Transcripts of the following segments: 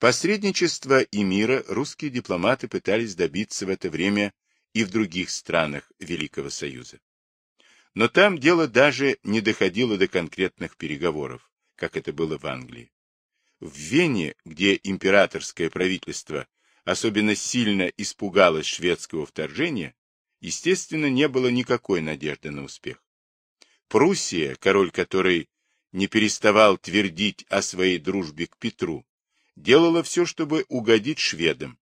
Посредничество и мира русские дипломаты пытались добиться в это время и в других странах Великого Союза. Но там дело даже не доходило до конкретных переговоров, как это было в Англии. В Вене, где императорское правительство особенно сильно испугалось шведского вторжения, естественно, не было никакой надежды на успех. Пруссия, король которой не переставал твердить о своей дружбе к Петру, делала все, чтобы угодить шведам.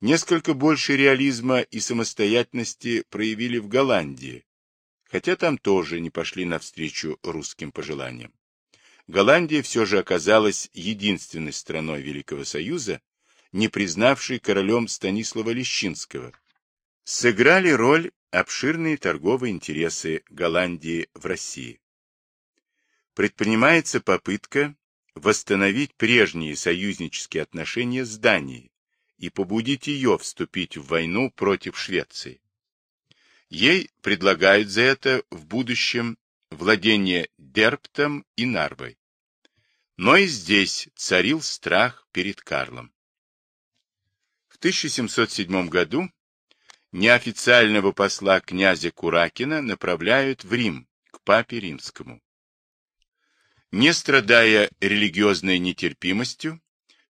Несколько больше реализма и самостоятельности проявили в Голландии, хотя там тоже не пошли навстречу русским пожеланиям. Голландия все же оказалась единственной страной Великого Союза, не признавшей королем Станислава Лещинского. Сыграли роль обширные торговые интересы Голландии в России. Предпринимается попытка восстановить прежние союзнические отношения с Данией и побудить ее вступить в войну против Швеции. Ей предлагают за это в будущем владение Дерптом и Нарвой. Но и здесь царил страх перед Карлом. В 1707 году неофициального посла князя Куракина направляют в Рим, к папе римскому. Не страдая религиозной нетерпимостью,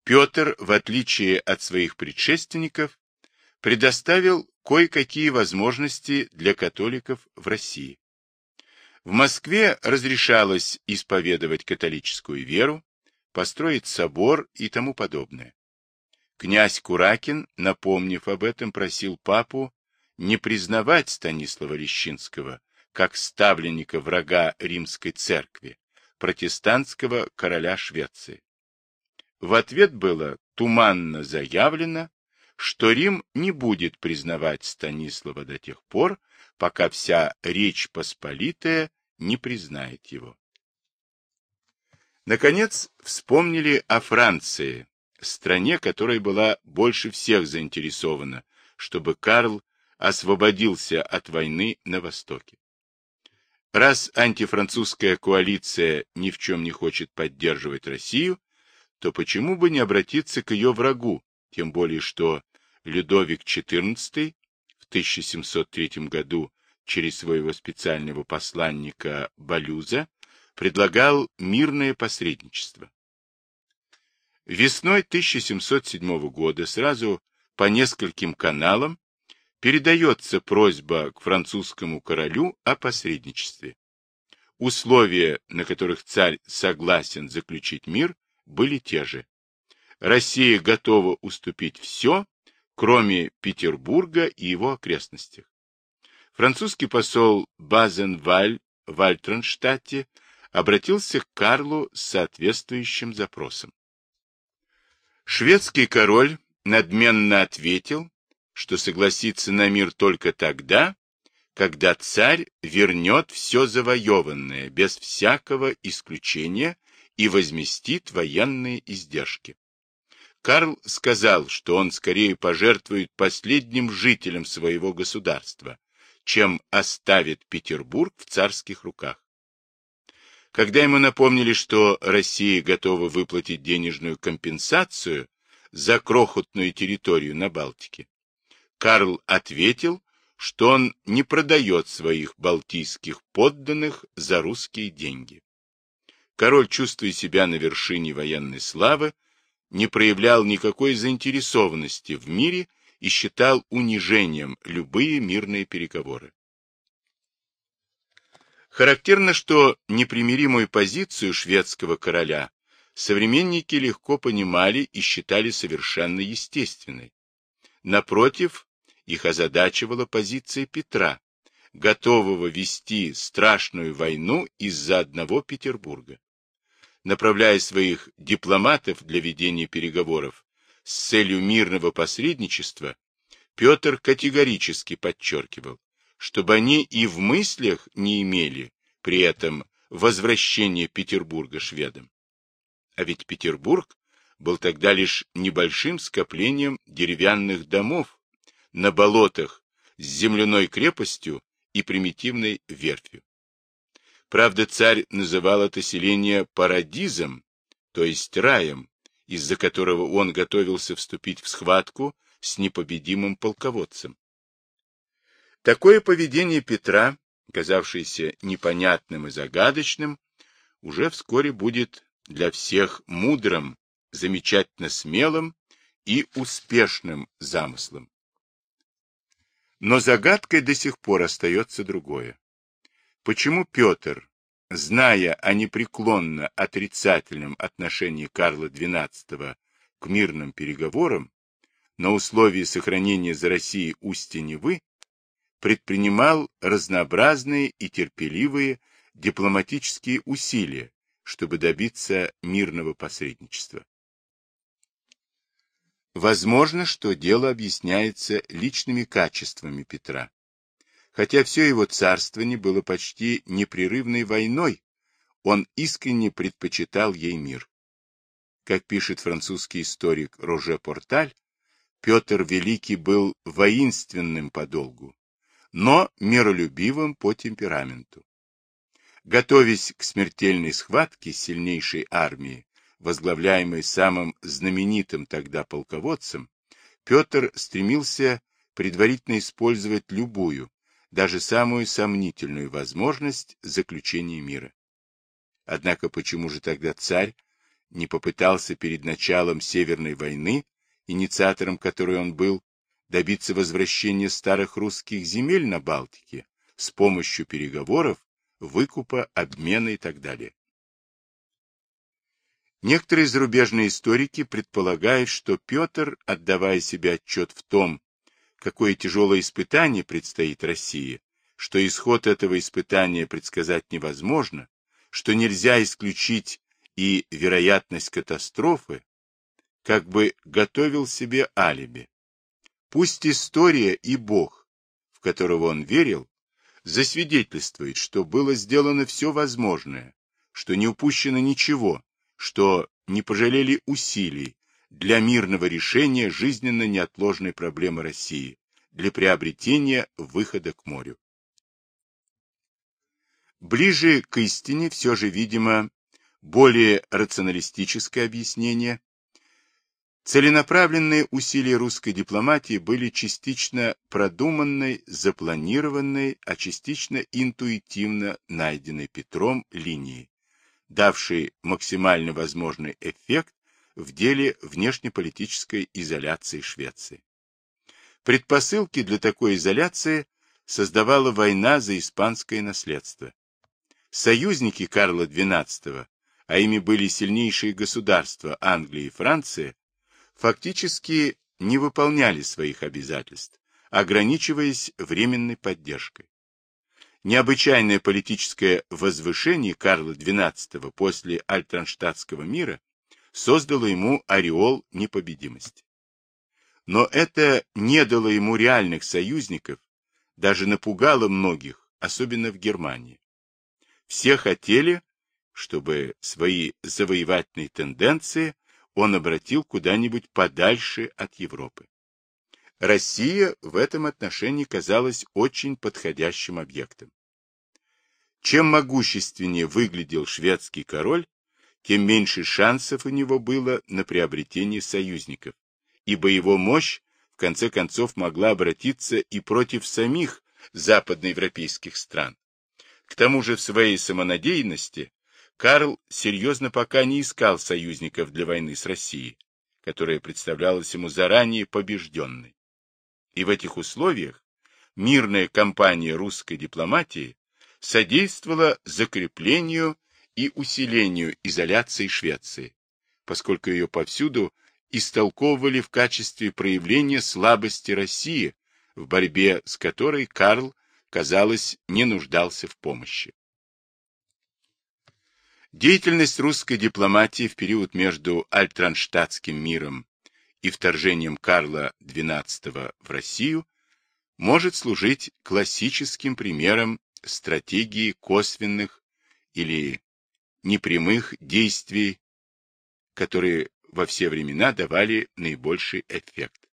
Петр, в отличие от своих предшественников, предоставил кое-какие возможности для католиков в России. В Москве разрешалось исповедовать католическую веру, построить собор и тому подобное. Князь Куракин, напомнив об этом, просил папу не признавать Станислава Лещинского как ставленника врага римской церкви, протестантского короля Швеции. В ответ было туманно заявлено, что Рим не будет признавать Станислава до тех пор, пока вся Речь Посполитая не признает его. Наконец, вспомнили о Франции, стране, которая была больше всех заинтересована, чтобы Карл освободился от войны на Востоке. Раз антифранцузская коалиция ни в чем не хочет поддерживать Россию, то почему бы не обратиться к ее врагу, тем более что Людовик XIV в 1703 году через своего специального посланника Балюза предлагал мирное посредничество. Весной 1707 года сразу по нескольким каналам передается просьба к французскому королю о посредничестве. Условия, на которых царь согласен заключить мир, были те же. Россия готова уступить все, кроме Петербурга и его окрестностях. Французский посол Базенваль в Альтронштадте обратился к Карлу с соответствующим запросом. Шведский король надменно ответил, что согласится на мир только тогда, когда царь вернет все завоеванное без всякого исключения и возместит военные издержки. Карл сказал, что он скорее пожертвует последним жителям своего государства, чем оставит Петербург в царских руках. Когда ему напомнили, что Россия готова выплатить денежную компенсацию за крохотную территорию на Балтике, Карл ответил, что он не продает своих балтийских подданных за русские деньги. Король, чувствуя себя на вершине военной славы, не проявлял никакой заинтересованности в мире и считал унижением любые мирные переговоры. Характерно, что непримиримую позицию шведского короля современники легко понимали и считали совершенно естественной. Напротив, их озадачивала позиция Петра, готового вести страшную войну из-за одного Петербурга. Направляя своих дипломатов для ведения переговоров с целью мирного посредничества, Петр категорически подчеркивал, чтобы они и в мыслях не имели при этом возвращения Петербурга шведам. А ведь Петербург был тогда лишь небольшим скоплением деревянных домов, на болотах с земляной крепостью и примитивной верфью. Правда, царь называл это селение парадизом, то есть раем, из-за которого он готовился вступить в схватку с непобедимым полководцем. Такое поведение Петра, казавшееся непонятным и загадочным, уже вскоре будет для всех мудрым, замечательно смелым и успешным замыслом. Но загадкой до сих пор остается другое. Почему Петр, зная о непреклонно отрицательном отношении Карла XII к мирным переговорам, на условии сохранения за Россией устья Невы, предпринимал разнообразные и терпеливые дипломатические усилия, чтобы добиться мирного посредничества. Возможно, что дело объясняется личными качествами Петра. Хотя все его царствование было почти непрерывной войной, он искренне предпочитал ей мир. Как пишет французский историк Роже Порталь, Петр Великий был воинственным по долгу, но миролюбивым по темпераменту. Готовясь к смертельной схватке с сильнейшей армией, возглавляемой самым знаменитым тогда полководцем, Петр стремился предварительно использовать любую, даже самую сомнительную возможность заключения мира. Однако почему же тогда царь не попытался перед началом Северной войны, инициатором которой он был, добиться возвращения старых русских земель на Балтике с помощью переговоров выкупа, обмена и так далее. Некоторые зарубежные историки предполагают, что Петр, отдавая себе отчет в том, какое тяжелое испытание предстоит России, что исход этого испытания предсказать невозможно, что нельзя исключить и вероятность катастрофы, как бы готовил себе алиби. Пусть история и Бог, в которого он верил, засвидетельствует, что было сделано все возможное, что не упущено ничего, что не пожалели усилий для мирного решения жизненно неотложной проблемы России, для приобретения выхода к морю. Ближе к истине все же, видимо, более рационалистическое объяснение Целенаправленные усилия русской дипломатии были частично продуманной, запланированной, а частично интуитивно найденной Петром линией, давшей максимально возможный эффект в деле внешнеполитической изоляции Швеции. Предпосылки для такой изоляции создавала война за испанское наследство. Союзники Карла XII, а ими были сильнейшие государства Англия и Франция, фактически не выполняли своих обязательств, ограничиваясь временной поддержкой. Необычайное политическое возвышение Карла XII после Альтранштадтского мира создало ему ореол непобедимости. Но это не дало ему реальных союзников, даже напугало многих, особенно в Германии. Все хотели, чтобы свои завоевательные тенденции он обратил куда-нибудь подальше от Европы. Россия в этом отношении казалась очень подходящим объектом. Чем могущественнее выглядел шведский король, тем меньше шансов у него было на приобретение союзников, ибо его мощь в конце концов могла обратиться и против самих западноевропейских стран. К тому же в своей самонадеянности Карл серьезно пока не искал союзников для войны с Россией, которая представлялась ему заранее побежденной. И в этих условиях мирная кампания русской дипломатии содействовала закреплению и усилению изоляции Швеции, поскольку ее повсюду истолковывали в качестве проявления слабости России, в борьбе с которой Карл, казалось, не нуждался в помощи. Деятельность русской дипломатии в период между Альтранштадтским миром и вторжением Карла XII в Россию может служить классическим примером стратегии косвенных или непрямых действий, которые во все времена давали наибольший эффект.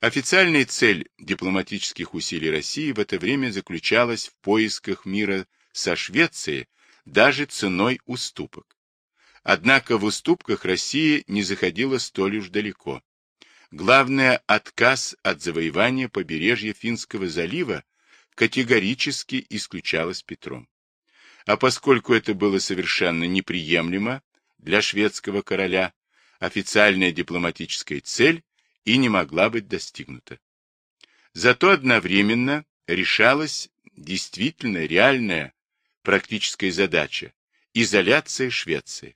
Официальная цель дипломатических усилий России в это время заключалась в поисках мира со Швецией даже ценой уступок. Однако в уступках Россия не заходила столь уж далеко. Главное, отказ от завоевания побережья Финского залива категорически исключалось Петром. А поскольку это было совершенно неприемлемо для шведского короля, официальная дипломатическая цель и не могла быть достигнута. Зато одновременно решалась действительно реальная практическая задача – изоляция Швеции.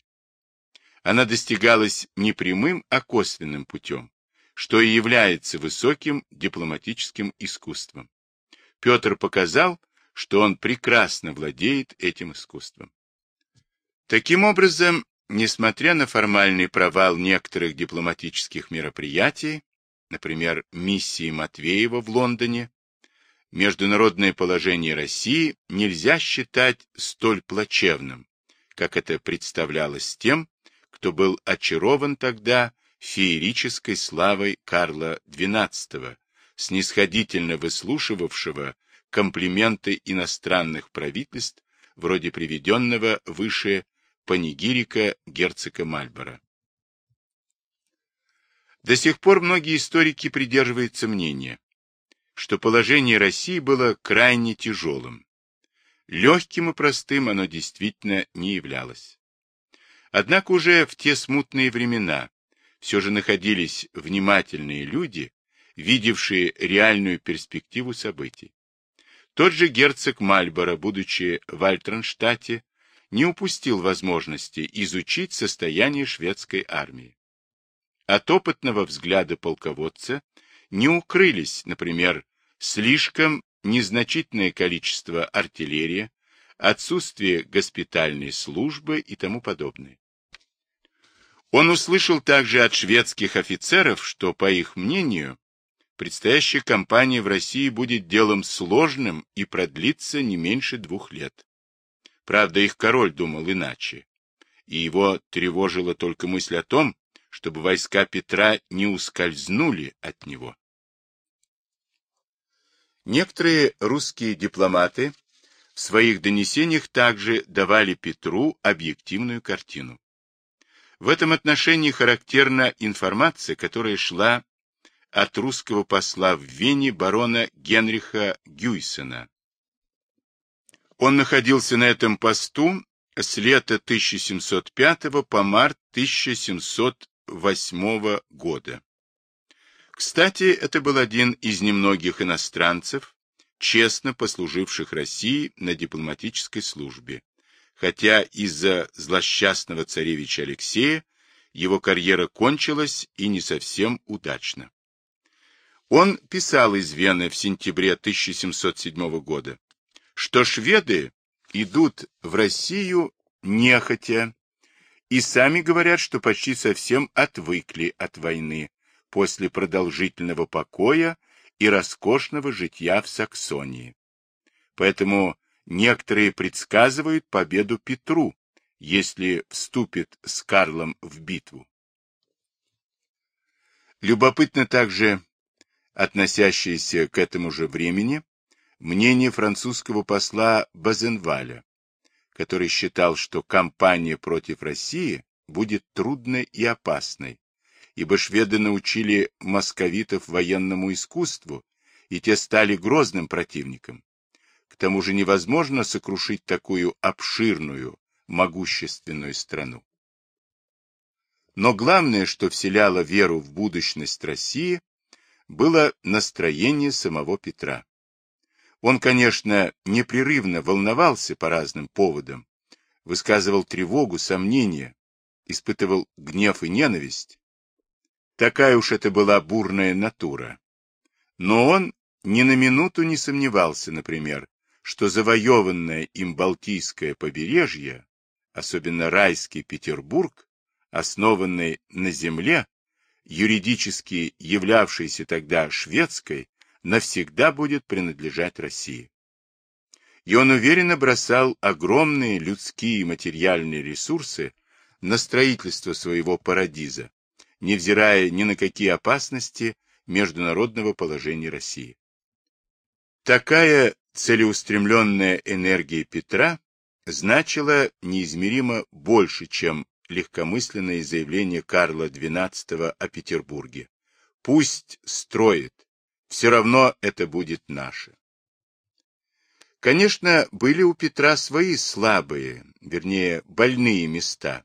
Она достигалась не прямым, а косвенным путем, что и является высоким дипломатическим искусством. Петр показал, что он прекрасно владеет этим искусством. Таким образом, несмотря на формальный провал некоторых дипломатических мероприятий, например, миссии Матвеева в Лондоне, международное положение России нельзя считать столь плачевным, как это представлялось тем, кто был очарован тогда феерической славой Карла XII, снисходительно выслушивавшего комплименты иностранных правительств, вроде приведенного выше панигирика герцога Мальборо. До сих пор многие историки придерживаются мнения, что положение России было крайне тяжелым. Легким и простым оно действительно не являлось. Однако уже в те смутные времена все же находились внимательные люди, видевшие реальную перспективу событий. Тот же герцог Мальборо, будучи в Альтронштадте, не упустил возможности изучить состояние шведской армии. От опытного взгляда полководца не укрылись, например, слишком незначительное количество артиллерии, отсутствие госпитальной службы и тому подобное. Он услышал также от шведских офицеров, что, по их мнению, предстоящая кампания в России будет делом сложным и продлится не меньше двух лет. Правда, их король думал иначе, и его тревожила только мысль о том, чтобы войска Петра не ускользнули от него. Некоторые русские дипломаты в своих донесениях также давали Петру объективную картину. В этом отношении характерна информация, которая шла от русского посла в Вене барона Генриха Гюйсена. Он находился на этом посту с лета 1705 по март 1700 1908 года. Кстати, это был один из немногих иностранцев, честно послуживших России на дипломатической службе, хотя из-за злосчастного царевича Алексея его карьера кончилась и не совсем удачно. Он писал из Вены в сентябре 1707 года, что шведы идут в Россию нехотя и сами говорят, что почти совсем отвыкли от войны после продолжительного покоя и роскошного житья в Саксонии. Поэтому некоторые предсказывают победу Петру, если вступит с Карлом в битву. Любопытно также относящееся к этому же времени мнение французского посла Базенваля, который считал, что кампания против России будет трудной и опасной, ибо шведы научили московитов военному искусству, и те стали грозным противником. К тому же невозможно сокрушить такую обширную, могущественную страну. Но главное, что вселяло веру в будущность России, было настроение самого Петра. Он, конечно, непрерывно волновался по разным поводам, высказывал тревогу, сомнения, испытывал гнев и ненависть. Такая уж это была бурная натура. Но он ни на минуту не сомневался, например, что завоеванное им Балтийское побережье, особенно райский Петербург, основанный на земле, юридически являвшейся тогда шведской, навсегда будет принадлежать России. И он уверенно бросал огромные людские и материальные ресурсы на строительство своего парадиза, невзирая ни на какие опасности международного положения России. Такая целеустремленная энергия Петра значила неизмеримо больше, чем легкомысленное заявление Карла XII о Петербурге. Пусть строит, все равно это будет наше. Конечно, были у Петра свои слабые, вернее, больные места.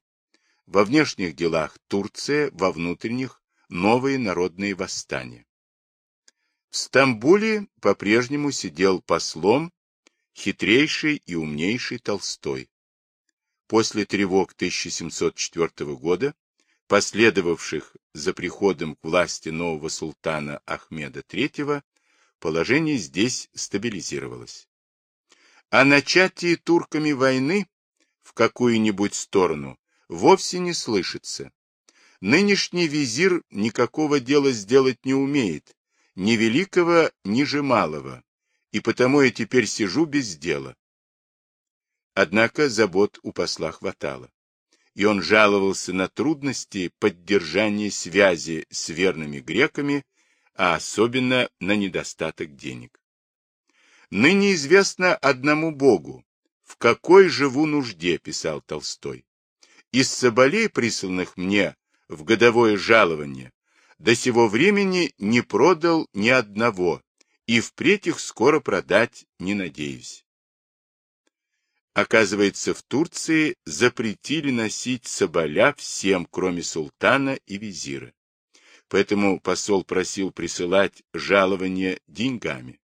Во внешних делах Турция, во внутренних – новые народные восстания. В Стамбуле по-прежнему сидел послом хитрейший и умнейший Толстой. После тревог 1704 года, последовавших за приходом к власти нового султана Ахмеда III, положение здесь стабилизировалось. О начатии турками войны в какую-нибудь сторону вовсе не слышится. Нынешний визир никакого дела сделать не умеет, ни великого, ни же малого, и потому я теперь сижу без дела. Однако забот у посла хватало, и он жаловался на трудности поддержания связи с верными греками, а особенно на недостаток денег. Ныне известно одному Богу, в какой живу нужде, писал Толстой. Из соболей, присланных мне в годовое жалование, до сего времени не продал ни одного, и впредь их скоро продать не надеюсь. Оказывается, в Турции запретили носить соболя всем, кроме султана и визира. Поэтому посол просил присылать жалование деньгами.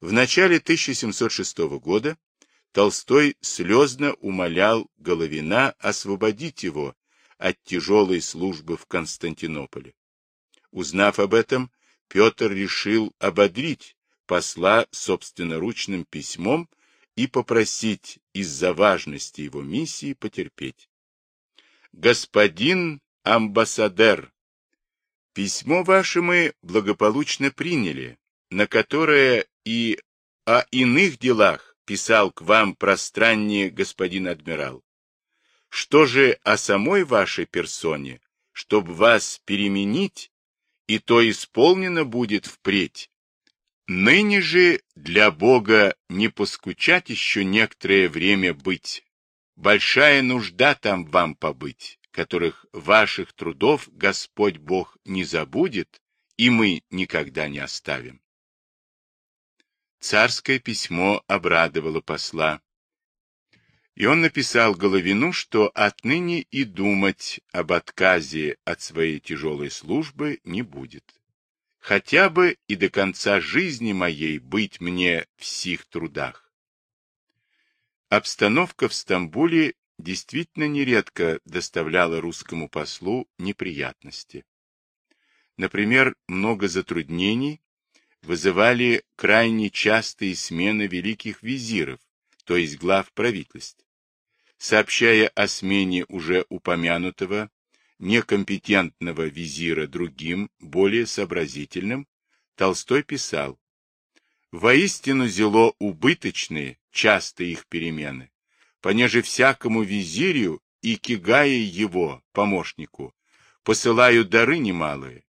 В начале 1706 года Толстой слезно умолял Головина освободить его от тяжелой службы в Константинополе. Узнав об этом, Петр решил ободрить посла собственноручным письмом и попросить из-за важности его миссии потерпеть. Господин амбассадер, письмо ваше мы благополучно приняли, на которое и о иных делах писал к вам пространнее господин адмирал. Что же о самой вашей персоне, чтобы вас переменить, и то исполнено будет впредь, Ныне же для Бога не поскучать еще некоторое время быть. Большая нужда там вам побыть, которых ваших трудов Господь Бог не забудет, и мы никогда не оставим. Царское письмо обрадовало посла. И он написал Головину, что отныне и думать об отказе от своей тяжелой службы не будет хотя бы и до конца жизни моей быть мне в сих трудах. Обстановка в Стамбуле действительно нередко доставляла русскому послу неприятности. Например, много затруднений вызывали крайне частые смены великих визиров, то есть глав правительств. Сообщая о смене уже упомянутого некомпетентного визира другим, более сообразительным, Толстой писал, «Воистину зело убыточные, часто их перемены, понеже всякому визирю и кигая его, помощнику, посылаю дары немалые.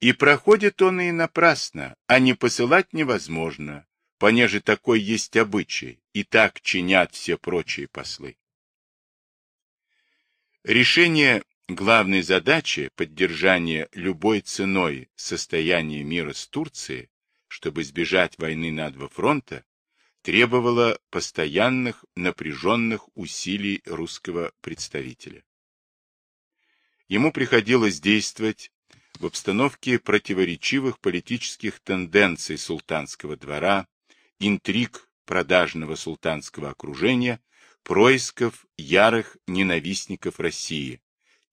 И проходит он и напрасно, а не посылать невозможно, понеже такой есть обычай, и так чинят все прочие послы. Решение главной задачи поддержания любой ценой состояния мира с Турцией, чтобы избежать войны на два фронта, требовало постоянных напряженных усилий русского представителя. Ему приходилось действовать в обстановке противоречивых политических тенденций султанского двора, интриг продажного султанского окружения происков ярых ненавистников России,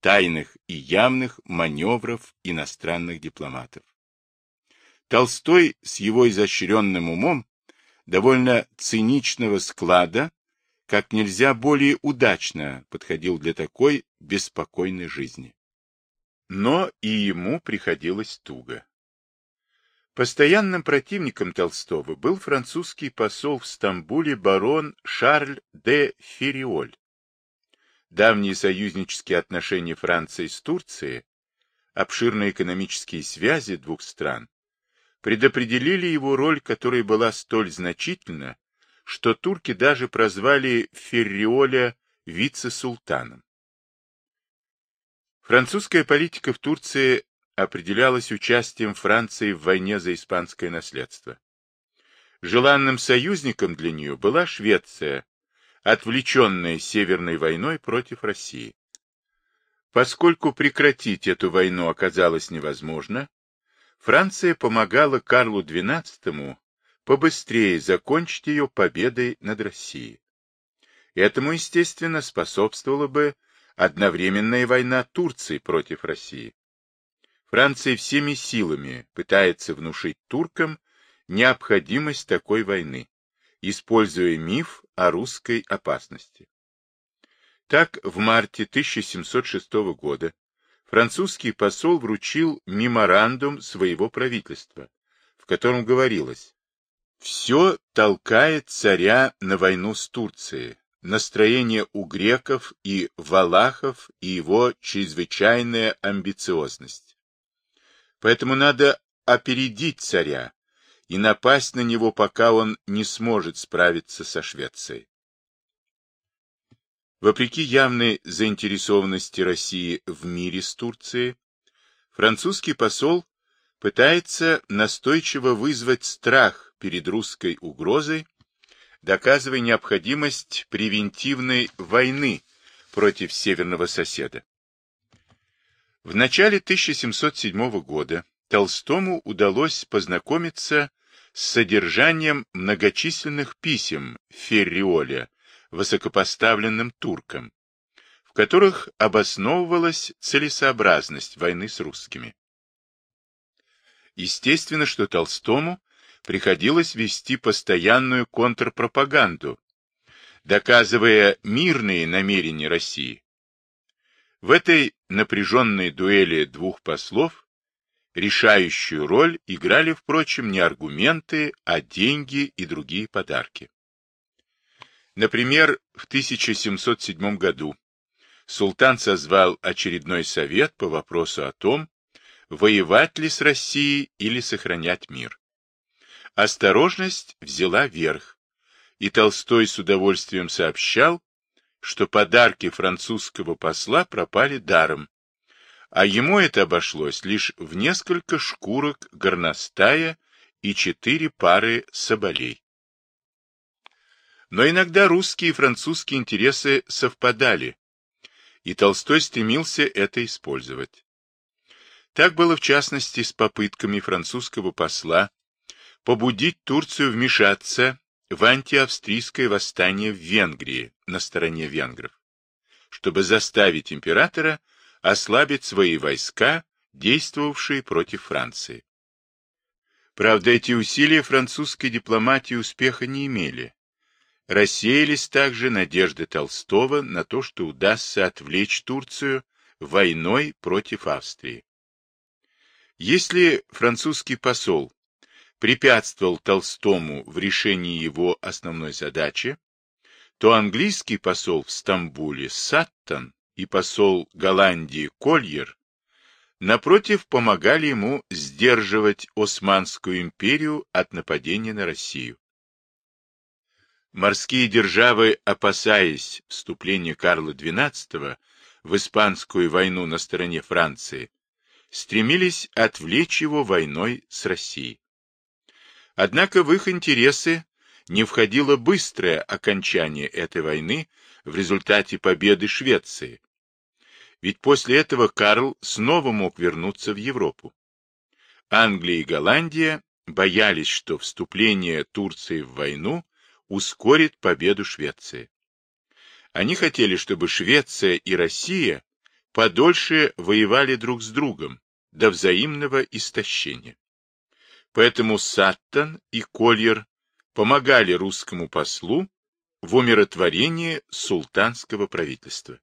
тайных и явных маневров иностранных дипломатов. Толстой с его изощренным умом, довольно циничного склада, как нельзя более удачно подходил для такой беспокойной жизни. Но и ему приходилось туго. Постоянным противником Толстого был французский посол в Стамбуле барон Шарль де Фериоль. Давние союзнические отношения Франции с Турцией, обширные экономические связи двух стран, предопределили его роль, которая была столь значительна, что турки даже прозвали Ферриоля вице-султаном. Французская политика в Турции определялась участием Франции в войне за испанское наследство. Желанным союзником для нее была Швеция, отвлеченная Северной войной против России. Поскольку прекратить эту войну оказалось невозможно, Франция помогала Карлу XII побыстрее закончить ее победой над Россией. Этому, естественно, способствовала бы одновременная война Турции против России. Франция всеми силами пытается внушить туркам необходимость такой войны, используя миф о русской опасности. Так, в марте 1706 года французский посол вручил меморандум своего правительства, в котором говорилось «Все толкает царя на войну с Турцией, настроение у греков и валахов и его чрезвычайная амбициозность. Поэтому надо опередить царя и напасть на него, пока он не сможет справиться со Швецией. Вопреки явной заинтересованности России в мире с Турцией, французский посол пытается настойчиво вызвать страх перед русской угрозой, доказывая необходимость превентивной войны против северного соседа. В начале 1707 года Толстому удалось познакомиться с содержанием многочисленных писем Ферриоля высокопоставленным туркам, в которых обосновывалась целесообразность войны с русскими. Естественно, что Толстому приходилось вести постоянную контрпропаганду, доказывая мирные намерения России. В этой напряженной дуэли двух послов решающую роль играли, впрочем, не аргументы, а деньги и другие подарки. Например, в 1707 году султан созвал очередной совет по вопросу о том, воевать ли с Россией или сохранять мир. Осторожность взяла верх, и Толстой с удовольствием сообщал, что подарки французского посла пропали даром, а ему это обошлось лишь в несколько шкурок горностая и четыре пары соболей. Но иногда русские и французские интересы совпадали, и Толстой стремился это использовать. Так было в частности с попытками французского посла побудить Турцию вмешаться в антиавстрийское восстание в Венгрии на стороне венгров, чтобы заставить императора ослабить свои войска, действовавшие против Франции. Правда, эти усилия французской дипломатии успеха не имели, Рассеялись также надежды Толстого на то, что удастся отвлечь Турцию войной против Австрии. Если французский посол препятствовал Толстому в решении его основной задачи, то английский посол в Стамбуле Саттон и посол Голландии Кольер напротив помогали ему сдерживать Османскую империю от нападения на Россию. Морские державы, опасаясь вступления Карла XII в Испанскую войну на стороне Франции, стремились отвлечь его войной с Россией. Однако в их интересы не входило быстрое окончание этой войны в результате победы Швеции. Ведь после этого Карл снова мог вернуться в Европу. Англия и Голландия боялись, что вступление Турции в войну ускорит победу Швеции. Они хотели, чтобы Швеция и Россия подольше воевали друг с другом до взаимного истощения. Поэтому Саттон и Кольер помогали русскому послу в умиротворении султанского правительства.